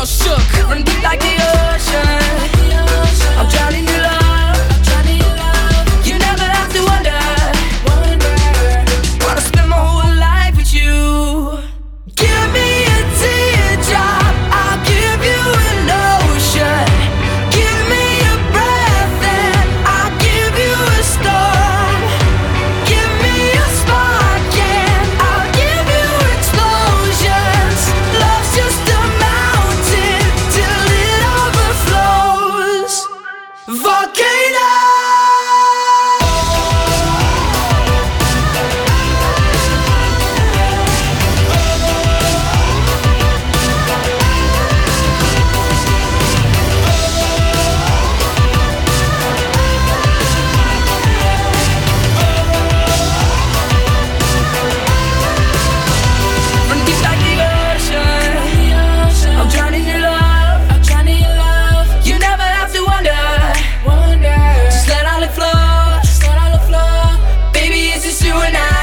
girls shook and beat like. you and I.